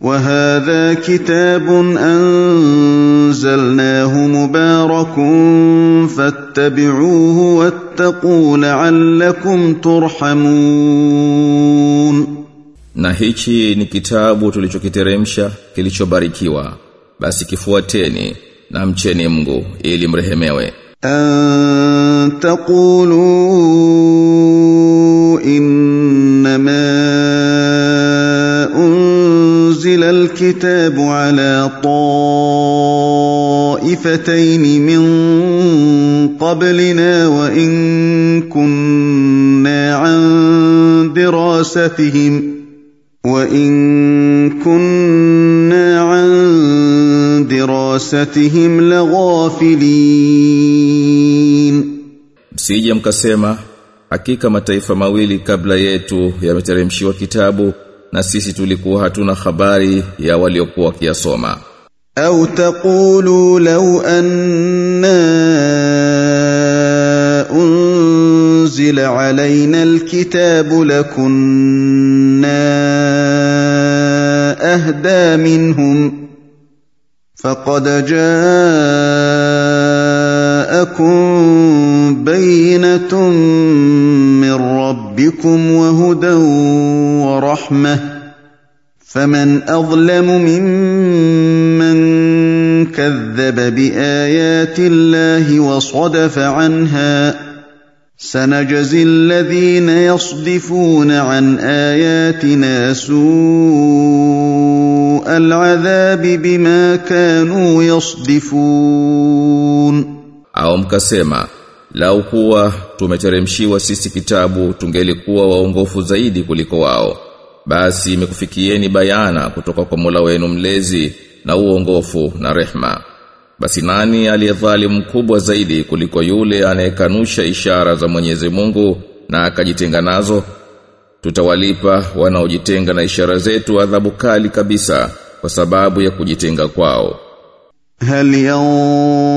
وهذا كتاب انزلناه مبارك فاتبعوه واتقوا لعلكم ترحمون Na hichi ni kitabu tulichokiteremsha kilichobarikiwa basi kifuateni na mcheni Mungu ili mrehemewe أن تقولوا إنما أنزل الكتاب على طائفتين من قبلنا وإن كنا عن دراستهم وإن كنا عن دراستهم لغافلين Msije mkasema hakika mataifa mawili kabla yetu yameteremshiwa kitabu na sisi tulikuwa hatuna habari ya waliokuwa kiasoma au taqulu law anna unzila alaina alkitabu lakunna ahda minhum فقد جاءكم بينة من ربكم وهدى ورحمة فمن أظلم ممن كذب بآيات الله وصدف عنها سنجزي الذين يصدفون عن آياتنا سوء العذاب بما كانوا يصدفون. Au mkasema lau kuwa tumeteremshiwa sisi kitabu tungelikuwa waongofu zaidi kuliko wao. Basi imekufikieni bayana kutoka kwa Mola wenu mlezi na uongofu na rehma. Basi nani aliyedhalimu mkubwa zaidi kuliko yule anayekanusha ishara za Mwenyezi Mungu na akajitenga nazo? Tutawalipa wanaojitenga na ishara zetu adhabu kali kabisa kwa sababu ya kujitenga kwao. هل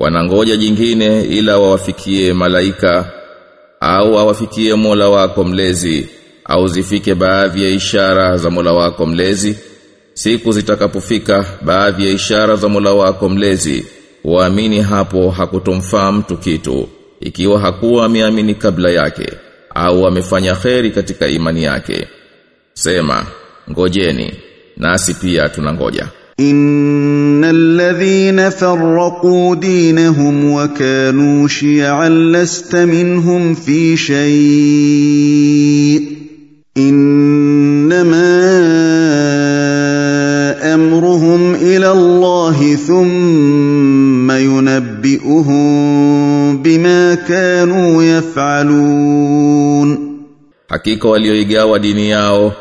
wanangoja jingine ila wawafikie malaika au wawafikie Mola wako mlezi au zifike baadhi ya ishara za Mola wako mlezi. Siku zitakapofika baadhi ya ishara za Mola wako mlezi. Waamini hapo hakutomfaa mtu kitu ikiwa hakuwa ameamini kabla yake au amefanya kheri katika imani yake. Sema ngojeni nasi pia tunangoja إن الذين فرقوا دينهم وكانوا شيعا لست منهم في شيء إنما أمرهم إلى الله ثم ينبئهم بما كانوا يفعلون Hakika walioigawa dini yao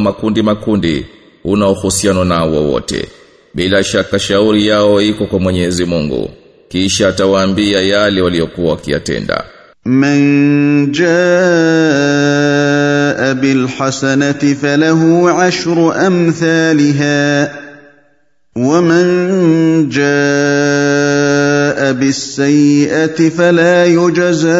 makundi makundi una uhusiano nao wowote. Bila shaka shauri yao iko kwa Mwenyezi Mungu. Kisha atawaambia yale waliokuwa wakiyatenda. من جاء بالحسنة فله عشر أمثالها ومن جاء بالسيئة فلا يجزى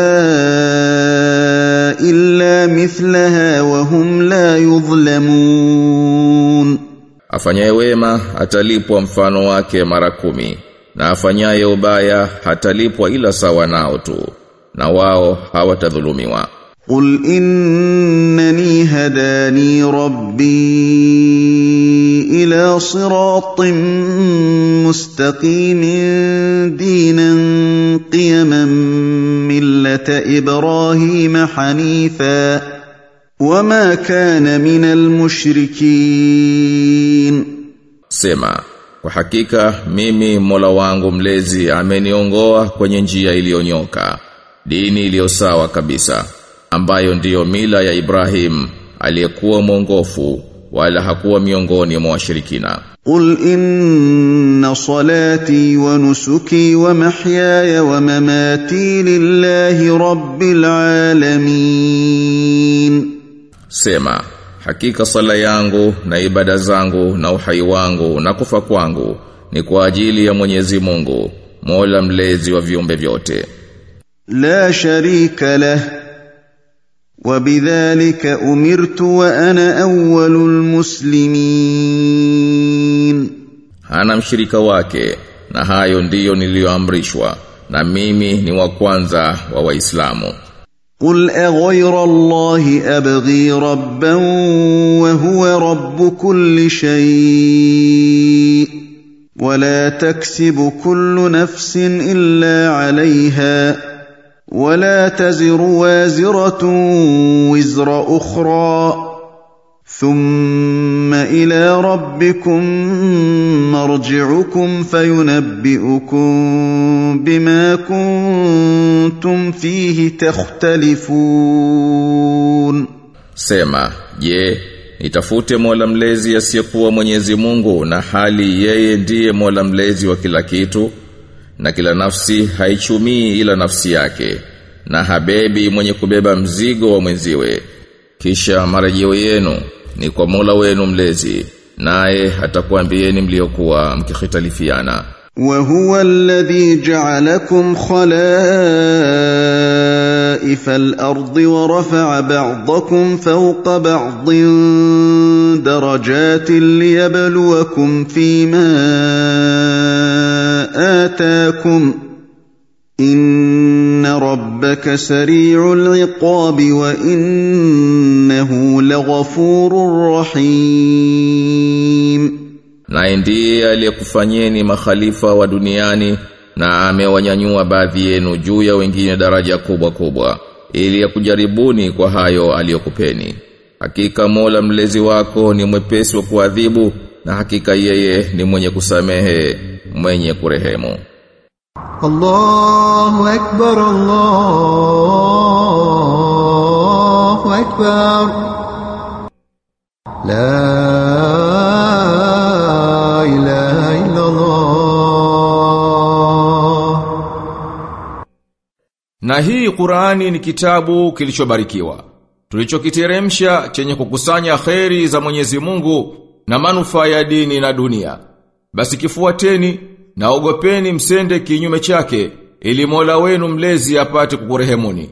إلا مثلها وهم لا يظلمون Afanyaye wema atalipwa mfano wake mara kumi na afanyaye ubaya hatalipwa ila sawa nao tu na wao hawatadhulumiwa. Qul innani hadani rabbi ila siratin mustaqimin dinan qiyaman millata ibrahima hanifan wama kana min almushrikin sema kwa hakika mimi Mola wangu mlezi ameniongoa kwenye njia iliyonyoka dini iliyo sawa kabisa ambayo ndiyo mila ya Ibrahim aliyekuwa mwongofu wala hakuwa miongoni mwa washirikina. Qul inna salati wa nusuki wa mahyaya wa mamati lillahi rabbil alamin. Sema, hakika sala yangu na ibada zangu na uhai wangu na kufa kwangu ni kwa ajili ya Mwenyezi Mungu, Mola mlezi wa viumbe vyote. لا شريك له وبذلك أمرت وأنا أول المسلمين Hana mshirika wake na hayo ndiyo niliyoamrishwa na mimi ni wa kwanza wa Waislamu. قل أغير الله أبغي ربا وهو رب كل شيء ولا تكسب كل نفس إلا عليها ولا تزر وازرة وزر أخرى ثم إلى ربكم مرجعكم فينبئكم بما كنتم فيه تختلفون Sema, je, nitafute Mola mlezi asiyekuwa Mwenyezi Mungu na hali yeye ndiye Mola mlezi wa kila kitu na kila nafsi haichumii ila nafsi yake na habebi mwenye kubeba mzigo wa mwenziwe kisha marejeo yenu ni kwa Mola wenu mlezi naye atakuambieni mliokuwa mkikhitalifiana وهو الذي جعلكم خلائف الارض ورفع بعضكم فوق بعض درجات ليبلوكم فيما اتاكم ان ربك سريع العقاب وانه لغفور رحيم naye ndiye aliyekufanyeni makhalifa wa duniani na amewanyanyua baadhi yenu juu ya wengine daraja kubwa kubwa ili akujaribuni kwa hayo aliyokupeni hakika Mola mlezi wako ni mwepesi wa kuadhibu na hakika yeye ni mwenye kusamehe mwenye kurehemu الله أكبر الله أكبر لا إله إلا الله Na hii Qur'ani ni kitabu kilichobarikiwa. Tulichokiteremsha chenye kukusanya kheri za Mwenyezi Mungu na manufaa ya dini na dunia. Basi kifuateni na ogopeni msende kinyume chake ili Mola wenu mlezi apate kukurehemuni.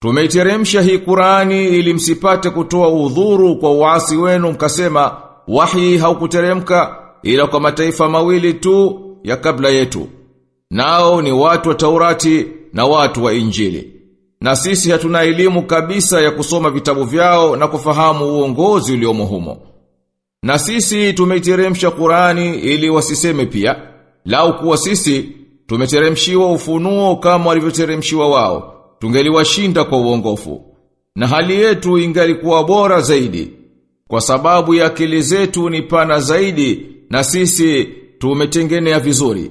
Tumeiteremsha hii Qur'ani ili msipate kutoa udhuru kwa uasi wenu mkasema wahi haukuteremka ila kwa mataifa mawili tu ya kabla yetu. Nao ni watu wa Taurati na watu wa Injili. Na sisi hatuna elimu kabisa ya kusoma vitabu vyao na kufahamu uongozi uliomo humo. Na sisi tumeiteremsha Qur'ani ili wasiseme pia, lau kuwa sisi tumeteremshiwa ufunuo kama walivyoteremshiwa wao, tungeliwashinda kwa uongofu. Na hali yetu ingalikuwa bora zaidi, kwa sababu ya akili zetu ni pana zaidi na sisi tumetengenea vizuri.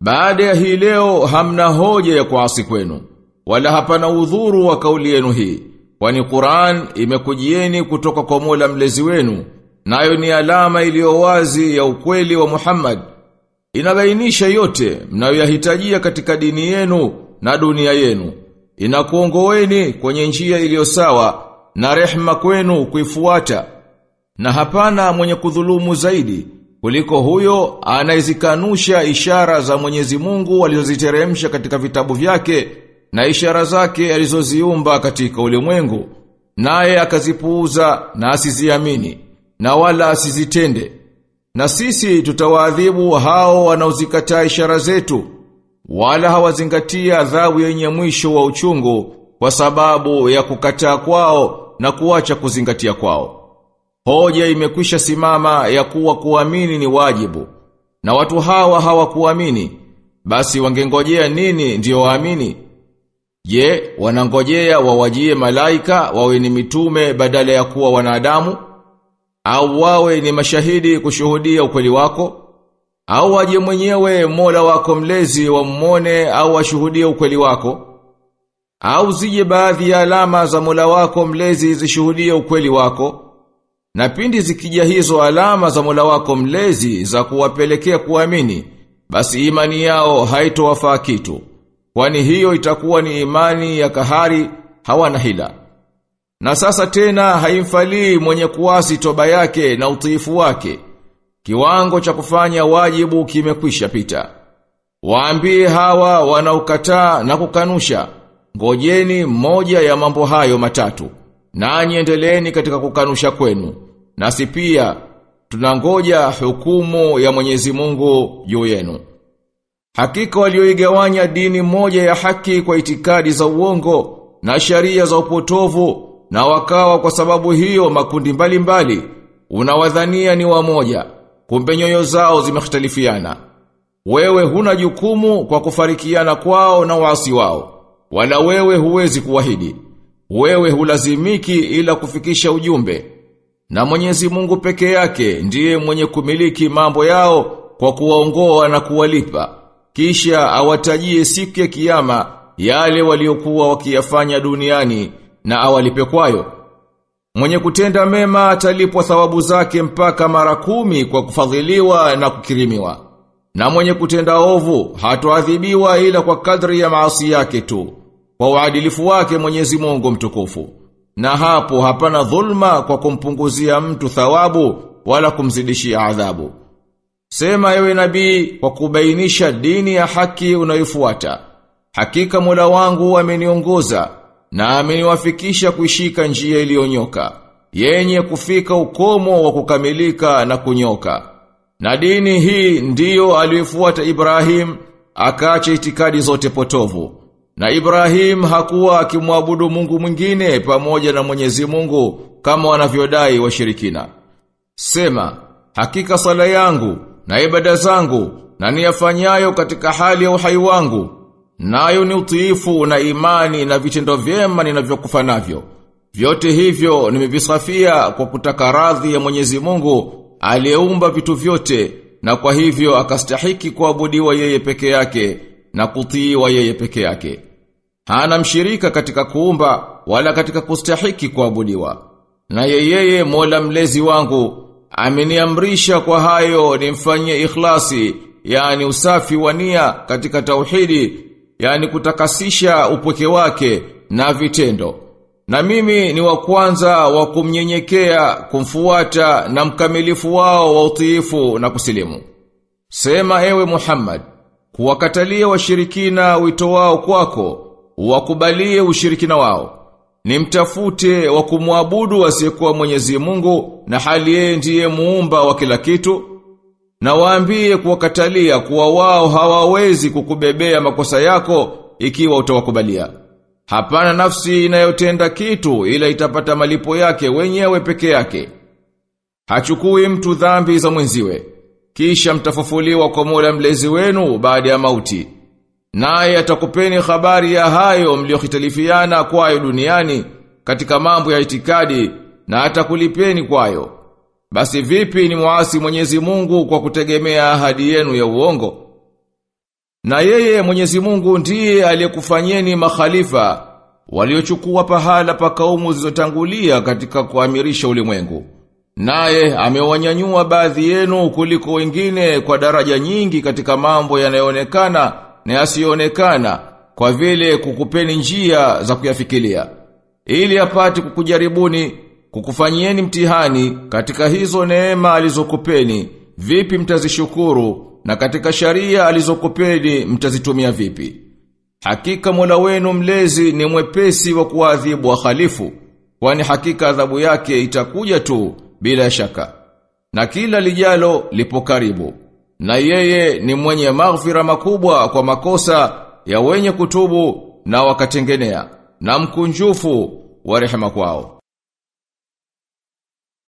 Baada ya hii leo hamna hoja ya kuasi kwenu, wala hapana udhuru wa kauli yenu hii, kwani Qur'an imekujieni kutoka kwa Mola mlezi wenu, nayo ni alama iliyo wazi ya ukweli wa Muhammad. Inabainisha yote mnayoyahitajia katika dini yenu na dunia yenu. Inakuongoeni kwenye njia iliyo sawa na rehma kwenu kuifuata. Na hapana mwenye kudhulumu zaidi kuliko huyo anayezikanusha ishara za Mwenyezi Mungu alizoziteremsha katika vitabu vyake na ishara zake alizoziumba katika ulimwengu naye akazipuuza na asiziamini na wala asizitende na sisi tutawaadhibu hao wanaozikataa ishara zetu wala hawazingatia adhabu yenye mwisho wa uchungu kwa sababu ya kukataa kwao na kuacha kuzingatia kwao Hoja imekwisha simama ya kuwa kuamini ni wajibu. Na watu hawa hawakuamini. Basi wangengojea nini ndio waamini? Je, wanangojea wawajie malaika wawe ni mitume badala ya kuwa wanadamu? Au wawe ni mashahidi kushuhudia ukweli wako? Au waje mwenyewe Mola wako mlezi wa mmone au washuhudie ukweli wako? Au zije baadhi ya alama za Mola wako mlezi zishuhudie ukweli wako? Na pindi zikija hizo alama za Mola wako mlezi za kuwapelekea kuamini, basi imani yao haitowafaa kitu. Kwani hiyo itakuwa ni imani ya kahari hawana hila. Na sasa tena haimfalii mwenye kuasi toba yake na utiifu wake. Kiwango cha kufanya wajibu kimekwisha pita. Waambie hawa wanaukataa na kukanusha, ngojeni moja ya mambo hayo matatu. Nanyi endeleeni katika kukanusha kwenu. Nasi pia tunangoja hukumu ya Mwenyezi Mungu juu yenu. Hakika walioigawanya dini moja ya haki kwa itikadi za uongo na sharia za upotovu na wakawa kwa sababu hiyo makundi mbalimbali mbali, unawadhania ni wamoja. Kumbe nyoyo zao zimekhtalifiana. Wewe huna jukumu kwa kufarikiana kwao na waasi wao. Wala wewe huwezi kuwahidi. Wewe hulazimiki ila kufikisha ujumbe. Na Mwenyezi Mungu peke yake ndiye mwenye kumiliki mambo yao kwa kuwaongoa na kuwalipa. Kisha awatajie siku ya kiyama yale waliokuwa wakiyafanya duniani na awalipe kwayo. Mwenye kutenda mema atalipwa thawabu zake mpaka mara kumi kwa kufadhiliwa na kukirimiwa. Na mwenye kutenda ovu hatoadhibiwa ila kwa kadri ya maasi yake tu, kwa uadilifu wake Mwenyezi Mungu mtukufu. Na hapo hapana dhulma kwa kumpunguzia mtu thawabu wala kumzidishia adhabu. Sema ewe nabii kwa kubainisha dini ya haki unayofuata. Hakika mula wangu ameniongoza na ameniwafikisha kuishika njia iliyonyoka yenye kufika ukomo wa kukamilika na kunyoka. Na dini hii ndiyo aliyofuata Ibrahim akaacha itikadi zote potovu. Na Ibrahim hakuwa akimwabudu Mungu mwingine pamoja na Mwenyezi Mungu kama wanavyodai washirikina. Sema, hakika sala yangu na ibada zangu na niyafanyayo katika hali ya uhai wangu nayo ni utiifu na imani na vitendo vyema ninavyokufa navyo. Vyote hivyo nimevisafia kwa kutaka radhi ya Mwenyezi Mungu aliyeumba vitu vyote na kwa hivyo akastahiki kuabudiwa yeye peke yake na kutiiwa yeye peke yake. Hana mshirika katika kuumba wala katika kustahiki kuabudiwa. Na yeye Mola mlezi wangu ameniamrisha kwa hayo nimfanyie ikhlasi, yani usafi wa nia katika tauhidi yani kutakasisha upweke wake na vitendo. Na mimi ni wa kwanza wa kumnyenyekea, kumfuata na mkamilifu wao wa utiifu na kusilimu. Sema ewe Muhammad, kuwakatalia washirikina wito wao kwako, wakubalie ushirikina wao. Ni mtafute wa kumwabudu asiyekuwa Mwenyezi Mungu na hali yeye ndiye muumba wa kila kitu na waambie kuwakatalia kuwa wao hawawezi kukubebea makosa yako ikiwa utawakubalia. Hapana nafsi inayotenda kitu ila itapata malipo yake wenyewe peke yake. Hachukui mtu dhambi za mwenziwe. Kisha mtafufuliwa kwa Mola mlezi wenu baada ya mauti. Naye atakupeni habari ya hayo mliokhitalifiana kwayo duniani katika mambo ya itikadi na atakulipeni kwayo. Basi vipi ni muasi Mwenyezi Mungu kwa kutegemea ahadi yenu ya uongo? Na yeye Mwenyezi Mungu ndiye aliyekufanyeni makhalifa waliochukua pahala pa kaumu zilizotangulia katika kuamirisha ulimwengu. Naye amewanyanyua baadhi yenu kuliko wengine kwa daraja nyingi katika mambo yanayoonekana na yasiyoonekana kwa vile kukupeni njia za kuyafikilia ili apate kukujaribuni kukufanyieni mtihani katika hizo neema alizokupeni. Vipi mtazishukuru na katika sharia alizokupeni mtazitumia vipi? Hakika Mola wenu mlezi ni mwepesi wa kuadhibu wahalifu kwani hakika adhabu yake itakuja tu bila shaka. Na kila lijalo lipo karibu. Na yeye ni mwenye maghfira makubwa kwa makosa ya wenye kutubu na wakatengenea na mkunjufu wa rehema kwao